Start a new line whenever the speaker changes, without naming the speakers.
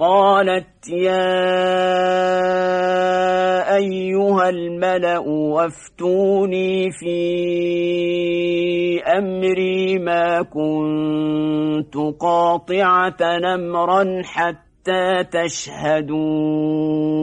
قالت يا أيها الملأ وافتوني في أمري ما كنت قاطعة نمرا حتى تشهدون.